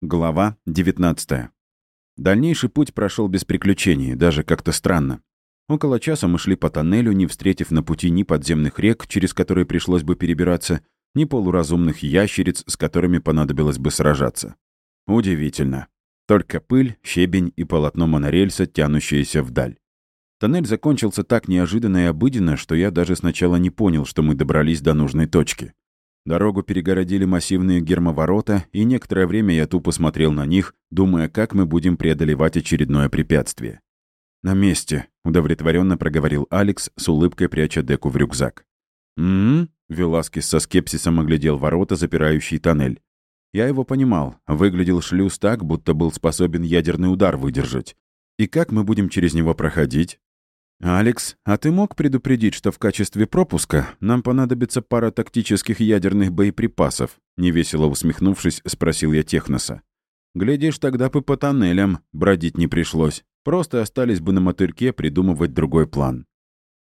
Глава 19. Дальнейший путь прошел без приключений, даже как-то странно. Около часа мы шли по тоннелю, не встретив на пути ни подземных рек, через которые пришлось бы перебираться, ни полуразумных ящериц, с которыми понадобилось бы сражаться. Удивительно. Только пыль, щебень и полотно монорельса, тянущиеся вдаль. Тоннель закончился так неожиданно и обыденно, что я даже сначала не понял, что мы добрались до нужной точки. Дорогу перегородили массивные гермоворота, и некоторое время я тупо смотрел на них, думая, как мы будем преодолевать очередное препятствие. «На месте», — удовлетворенно проговорил Алекс, с улыбкой пряча деку в рюкзак. «М-м-м», Веласкес со скепсисом оглядел ворота, запирающие тоннель. Я его понимал. Выглядел шлюз так, будто был способен ядерный удар выдержать. И как мы будем через него проходить? «Алекс, а ты мог предупредить, что в качестве пропуска нам понадобится пара тактических ядерных боеприпасов?» Невесело усмехнувшись, спросил я Техноса. «Глядишь, тогда бы по тоннелям бродить не пришлось. Просто остались бы на мотырке придумывать другой план».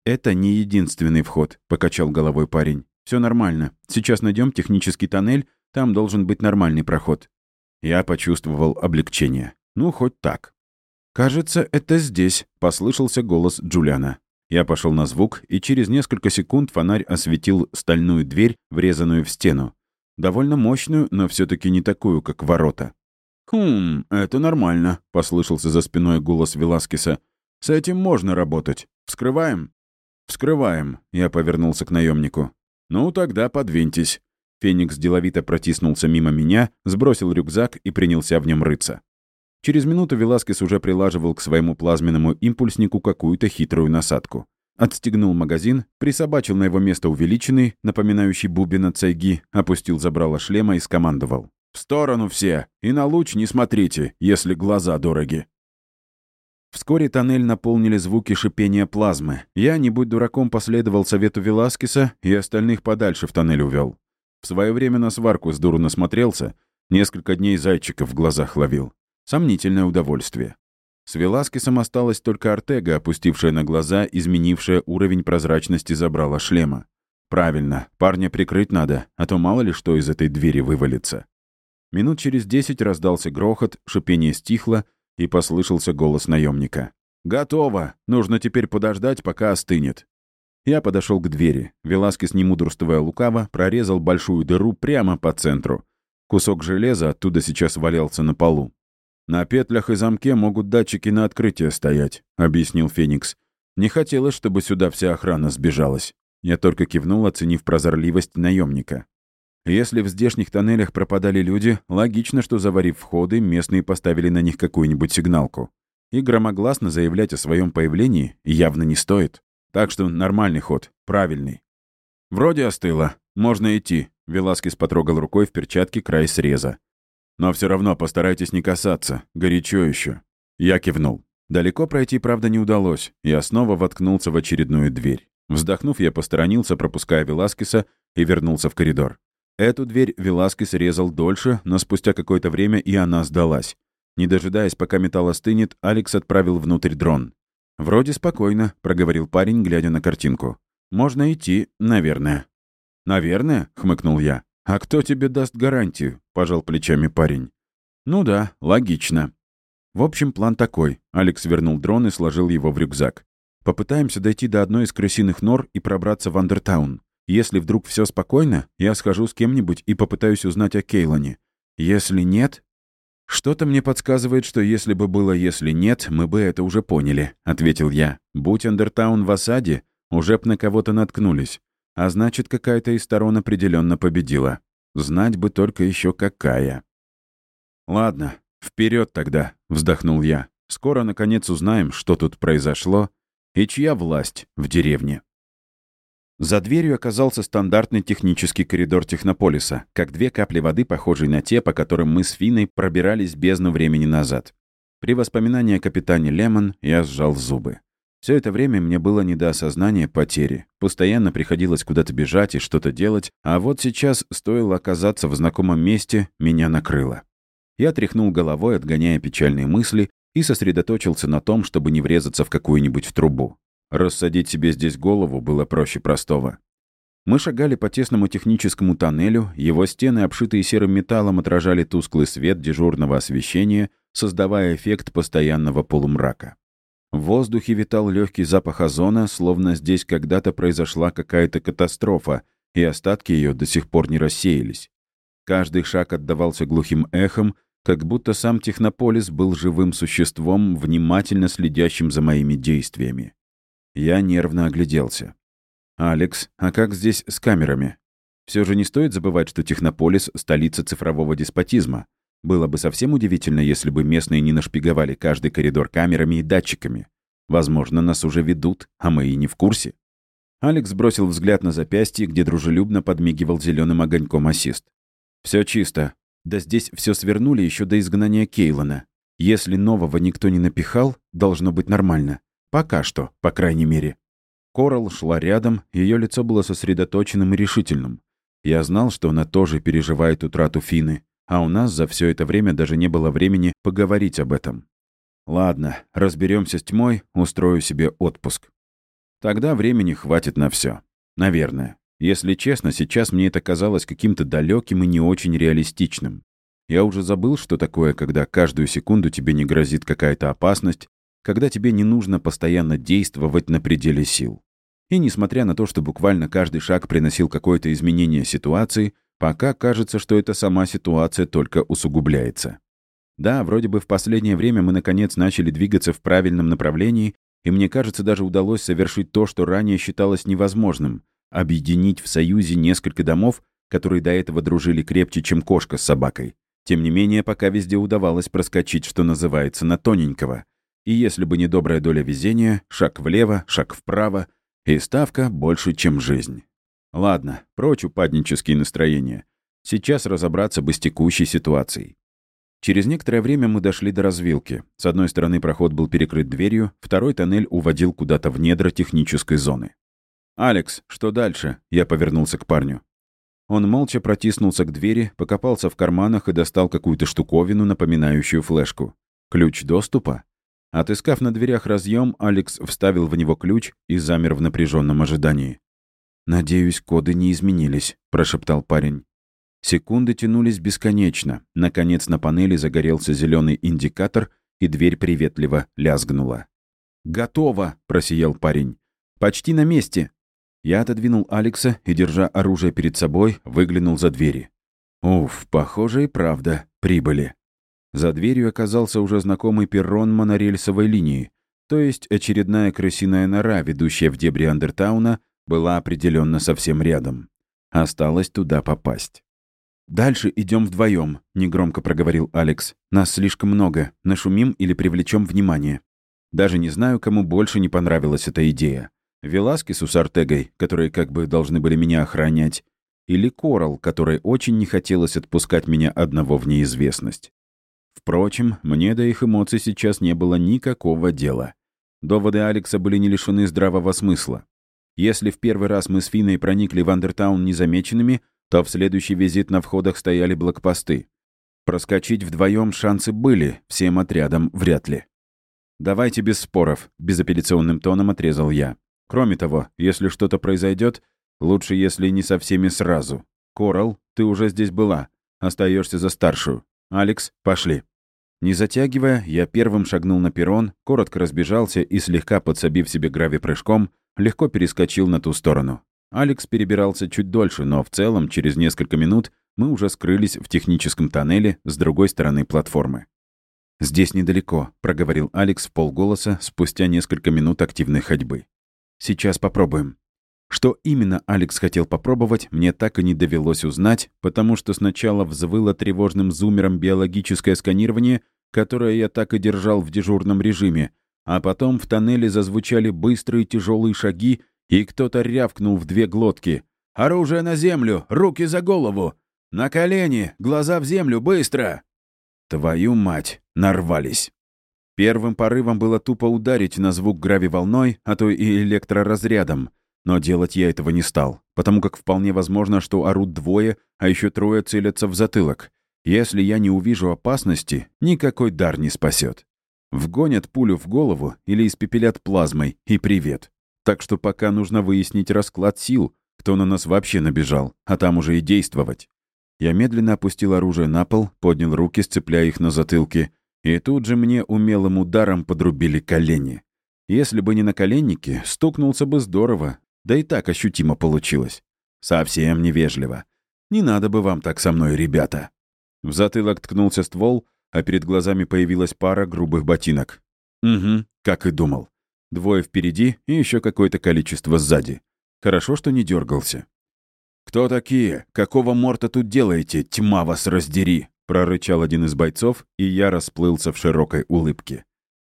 «Это не единственный вход», — покачал головой парень. Все нормально. Сейчас найдем технический тоннель, там должен быть нормальный проход». Я почувствовал облегчение. Ну, хоть так. «Кажется, это здесь», — послышался голос Джулиана. Я пошел на звук, и через несколько секунд фонарь осветил стальную дверь, врезанную в стену. Довольно мощную, но все таки не такую, как ворота. «Хм, это нормально», — послышался за спиной голос Веласкеса. «С этим можно работать. Вскрываем?» «Вскрываем», — я повернулся к наемнику. «Ну, тогда подвиньтесь». Феникс деловито протиснулся мимо меня, сбросил рюкзак и принялся в нем рыться. Через минуту Веласкес уже прилаживал к своему плазменному импульснику какую-то хитрую насадку. Отстегнул магазин, присобачил на его место увеличенный, напоминающий бубен от цайги, опустил забрало шлема и скомандовал. «В сторону все! И на луч не смотрите, если глаза дороги!» Вскоре тоннель наполнили звуки шипения плазмы. Я, не будь дураком, последовал совету Веласкеса и остальных подальше в тоннель увел. В свое время на сварку с дуру насмотрелся, несколько дней зайчиков в глазах ловил. Сомнительное удовольствие. С Веласкесом осталась только Артега, опустившая на глаза, изменившая уровень прозрачности забрала шлема. Правильно, парня прикрыть надо, а то мало ли что из этой двери вывалится. Минут через десять раздался грохот, шипение стихло, и послышался голос наемника. «Готово! Нужно теперь подождать, пока остынет». Я подошел к двери. Веласкес, не мудрствуя лукаво, прорезал большую дыру прямо по центру. Кусок железа оттуда сейчас валялся на полу. «На петлях и замке могут датчики на открытие стоять», — объяснил Феникс. «Не хотелось, чтобы сюда вся охрана сбежалась». Я только кивнул, оценив прозорливость наемника. Если в здешних тоннелях пропадали люди, логично, что, заварив входы, местные поставили на них какую-нибудь сигналку. И громогласно заявлять о своем появлении явно не стоит. Так что нормальный ход, правильный. «Вроде остыло. Можно идти», — Веласкес потрогал рукой в перчатке край среза. Но все равно постарайтесь не касаться. Горячо еще. Я кивнул. Далеко пройти, правда, не удалось. Я снова воткнулся в очередную дверь. Вздохнув, я посторонился, пропуская Веласкеса, и вернулся в коридор. Эту дверь Веласкес резал дольше, но спустя какое-то время и она сдалась. Не дожидаясь, пока металл остынет, Алекс отправил внутрь дрон. «Вроде спокойно», — проговорил парень, глядя на картинку. «Можно идти, наверное». «Наверное?» — хмыкнул я. «А кто тебе даст гарантию?» — пожал плечами парень. «Ну да, логично». В общем, план такой. Алекс вернул дрон и сложил его в рюкзак. Попытаемся дойти до одной из крысиных нор и пробраться в Андертаун. Если вдруг все спокойно, я схожу с кем-нибудь и попытаюсь узнать о Кейлоне. Если нет... «Что-то мне подсказывает, что если бы было «если нет», мы бы это уже поняли», — ответил я. «Будь Андертаун в осаде, уже б на кого-то наткнулись. А значит, какая-то из сторон определенно победила. Знать бы только еще какая. «Ладно, вперед тогда», — вздохнул я. «Скоро, наконец, узнаем, что тут произошло и чья власть в деревне». За дверью оказался стандартный технический коридор Технополиса, как две капли воды, похожие на те, по которым мы с Финой пробирались бездну времени назад. При воспоминании о капитане Лемон я сжал зубы. Все это время мне было не до осознания потери. Постоянно приходилось куда-то бежать и что-то делать, а вот сейчас, стоило оказаться в знакомом месте, меня накрыло. Я тряхнул головой, отгоняя печальные мысли, и сосредоточился на том, чтобы не врезаться в какую-нибудь трубу. Рассадить себе здесь голову было проще простого. Мы шагали по тесному техническому тоннелю, его стены, обшитые серым металлом, отражали тусклый свет дежурного освещения, создавая эффект постоянного полумрака. В воздухе витал легкий запах озона, словно здесь когда-то произошла какая-то катастрофа, и остатки ее до сих пор не рассеялись. Каждый шаг отдавался глухим эхом, как будто сам Технополис был живым существом, внимательно следящим за моими действиями. Я нервно огляделся. «Алекс, а как здесь с камерами? Все же не стоит забывать, что Технополис — столица цифрового деспотизма. Было бы совсем удивительно, если бы местные не нашпиговали каждый коридор камерами и датчиками. Возможно, нас уже ведут, а мы и не в курсе». Алекс бросил взгляд на запястье, где дружелюбно подмигивал зеленым огоньком ассист. Все чисто. Да здесь все свернули еще до изгнания Кейлона. Если нового никто не напихал, должно быть нормально. Пока что, по крайней мере. Корал шла рядом, ее лицо было сосредоточенным и решительным. Я знал, что она тоже переживает утрату Фины, а у нас за все это время даже не было времени поговорить об этом. Ладно, разберемся с тьмой, устрою себе отпуск. Тогда времени хватит на все. Наверное. Если честно, сейчас мне это казалось каким-то далеким и не очень реалистичным. Я уже забыл, что такое, когда каждую секунду тебе не грозит какая-то опасность, когда тебе не нужно постоянно действовать на пределе сил. И несмотря на то, что буквально каждый шаг приносил какое-то изменение ситуации, пока кажется, что эта сама ситуация только усугубляется. Да, вроде бы в последнее время мы наконец начали двигаться в правильном направлении, и мне кажется, даже удалось совершить то, что ранее считалось невозможным — объединить в союзе несколько домов, которые до этого дружили крепче, чем кошка с собакой. Тем не менее, пока везде удавалось проскочить, что называется, на тоненького. И если бы не добрая доля везения, шаг влево, шаг вправо, и ставка больше, чем жизнь. Ладно, прочь упаднические настроения. Сейчас разобраться бы с текущей ситуацией. Через некоторое время мы дошли до развилки. С одной стороны проход был перекрыт дверью, второй тоннель уводил куда-то в недра технической зоны. «Алекс, что дальше?» Я повернулся к парню. Он молча протиснулся к двери, покопался в карманах и достал какую-то штуковину, напоминающую флешку. Ключ доступа? Отыскав на дверях разъем, Алекс вставил в него ключ и замер в напряженном ожидании. «Надеюсь, коды не изменились», — прошептал парень. Секунды тянулись бесконечно. Наконец на панели загорелся зеленый индикатор, и дверь приветливо лязгнула. «Готово!» — просиял парень. «Почти на месте!» Я отодвинул Алекса и, держа оружие перед собой, выглянул за двери. Уф, похоже и правда, прибыли. За дверью оказался уже знакомый перрон монорельсовой линии, то есть очередная крысиная нора, ведущая в дебри Андертауна, была определенно совсем рядом. Осталось туда попасть. «Дальше идем вдвоем, негромко проговорил Алекс. «Нас слишком много. Нашумим или привлечем внимание». Даже не знаю, кому больше не понравилась эта идея. Веласкесу с Артегой, которые как бы должны были меня охранять, или Корал, которой очень не хотелось отпускать меня одного в неизвестность. Впрочем, мне до их эмоций сейчас не было никакого дела. Доводы Алекса были не лишены здравого смысла. Если в первый раз мы с Финой проникли в Андертаун незамеченными, то в следующий визит на входах стояли блокпосты. Проскочить вдвоем шансы были, всем отрядом вряд ли. «Давайте без споров», — безапелляционным тоном отрезал я. «Кроме того, если что-то произойдет, лучше, если не со всеми сразу. Корал, ты уже здесь была. Остаешься за старшую. «Алекс, пошли». Не затягивая, я первым шагнул на перрон, коротко разбежался и, слегка подсобив себе грави-прыжком, легко перескочил на ту сторону. Алекс перебирался чуть дольше, но в целом через несколько минут мы уже скрылись в техническом тоннеле с другой стороны платформы. «Здесь недалеко», — проговорил Алекс в полголоса спустя несколько минут активной ходьбы. «Сейчас попробуем». Что именно Алекс хотел попробовать, мне так и не довелось узнать, потому что сначала взвыло тревожным зумером биологическое сканирование, которое я так и держал в дежурном режиме, а потом в тоннеле зазвучали быстрые тяжелые шаги, и кто-то рявкнул в две глотки. «Оружие на землю! Руки за голову! На колени! Глаза в землю! Быстро!» Твою мать! Нарвались! Первым порывом было тупо ударить на звук грави-волной, а то и электроразрядом — но делать я этого не стал, потому как вполне возможно, что орут двое, а еще трое целятся в затылок. Если я не увижу опасности, никакой дар не спасет. Вгонят пулю в голову или испепелят плазмой, и привет. Так что пока нужно выяснить расклад сил, кто на нас вообще набежал, а там уже и действовать. Я медленно опустил оружие на пол, поднял руки, сцепляя их на затылке, и тут же мне умелым ударом подрубили колени. Если бы не наколенники, стукнулся бы здорово, да и так ощутимо получилось. Совсем невежливо. Не надо бы вам так со мной, ребята. В затылок ткнулся ствол, а перед глазами появилась пара грубых ботинок. Угу, как и думал. Двое впереди и еще какое-то количество сзади. Хорошо, что не дергался. «Кто такие? Какого морта тут делаете? Тьма вас раздери!» — прорычал один из бойцов, и я расплылся в широкой улыбке.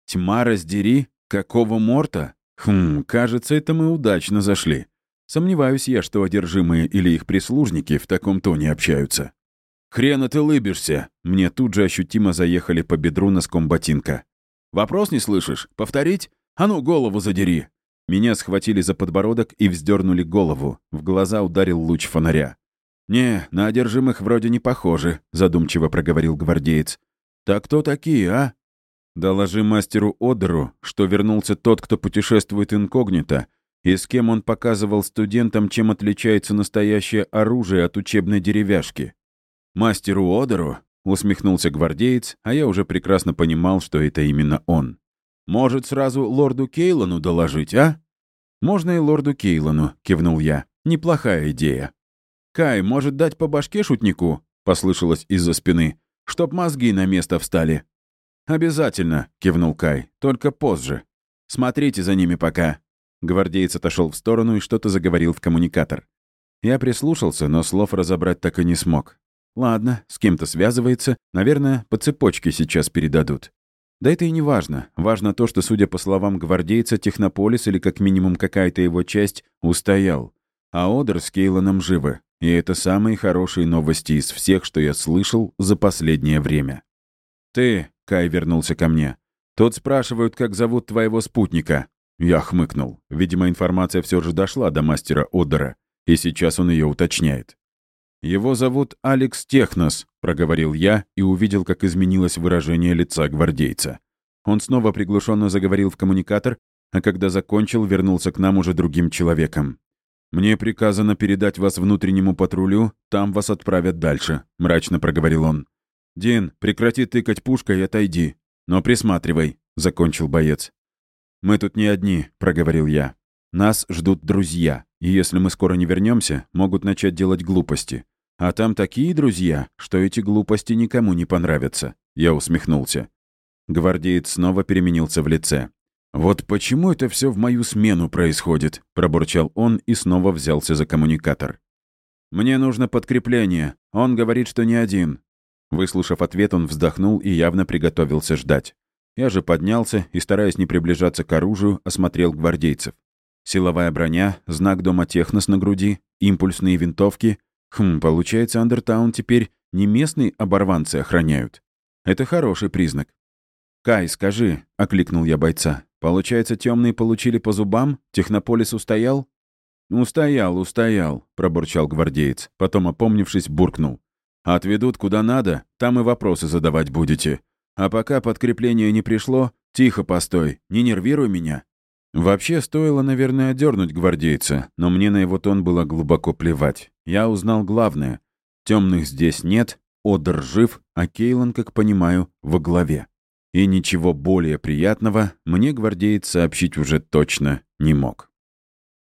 «Тьма раздери? Какого морта? Хм, кажется, это мы удачно зашли. Сомневаюсь я, что одержимые или их прислужники в таком тоне общаются. «Хрена ты лыбишься!» Мне тут же ощутимо заехали по бедру носком ботинка. «Вопрос не слышишь? Повторить? А ну, голову задери!» Меня схватили за подбородок и вздернули голову. В глаза ударил луч фонаря. «Не, на одержимых вроде не похожи», — задумчиво проговорил гвардеец. «Так кто такие, а?» «Доложи мастеру Одеру, что вернулся тот, кто путешествует инкогнито, и с кем он показывал студентам, чем отличается настоящее оружие от учебной деревяшки». «Мастеру Одеру?» — усмехнулся гвардеец, а я уже прекрасно понимал, что это именно он. «Может, сразу лорду Кейлону доложить, а?» «Можно и лорду Кейлону», — кивнул я. «Неплохая идея». «Кай, может дать по башке шутнику?» — послышалось из-за спины. «Чтоб мозги на место встали». «Обязательно», — кивнул Кай. «Только позже. Смотрите за ними пока». Гвардеец отошел в сторону и что-то заговорил в коммуникатор. Я прислушался, но слов разобрать так и не смог. Ладно, с кем-то связывается, наверное, по цепочке сейчас передадут. Да это и не важно. Важно то, что, судя по словам гвардейца, Технополис или как минимум какая-то его часть устоял. А Одер с Кейлоном живы. И это самые хорошие новости из всех, что я слышал за последнее время. «Ты», — Кай вернулся ко мне, — «тут спрашивают, как зовут твоего спутника». Я хмыкнул. Видимо, информация все же дошла до мастера Одера, и сейчас он ее уточняет. «Его зовут Алекс Технос», — проговорил я и увидел, как изменилось выражение лица гвардейца. Он снова приглушенно заговорил в коммуникатор, а когда закончил, вернулся к нам уже другим человеком. «Мне приказано передать вас внутреннему патрулю, там вас отправят дальше», — мрачно проговорил он. «Дин, прекрати тыкать пушкой и отойди. Но присматривай», — закончил боец. «Мы тут не одни», — проговорил я. «Нас ждут друзья, и если мы скоро не вернемся, могут начать делать глупости. А там такие друзья, что эти глупости никому не понравятся. Я усмехнулся. Гвардеец снова переменился в лице. «Вот почему это все в мою смену происходит?» — пробурчал он и снова взялся за коммуникатор. «Мне нужно подкрепление. Он говорит, что не один». Выслушав ответ, он вздохнул и явно приготовился ждать. Я же поднялся и, стараясь не приближаться к оружию, осмотрел гвардейцев. Силовая броня, знак дома Технос на груди, импульсные винтовки — Хм, получается, Андертаун теперь не местные оборванцы охраняют. Это хороший признак. «Кай, скажи», — окликнул я бойца, «получается, темные получили по зубам? Технополис устоял?» «Устоял, устоял», — пробурчал гвардеец. Потом, опомнившись, буркнул. «Отведут куда надо, там и вопросы задавать будете. А пока подкрепление не пришло, тихо постой, не нервируй меня». Вообще, стоило, наверное, одернуть гвардейца, но мне на его тон было глубоко плевать. Я узнал главное. Темных здесь нет, Одер жив, а Кейлан, как понимаю, во главе. И ничего более приятного мне гвардеец сообщить уже точно не мог.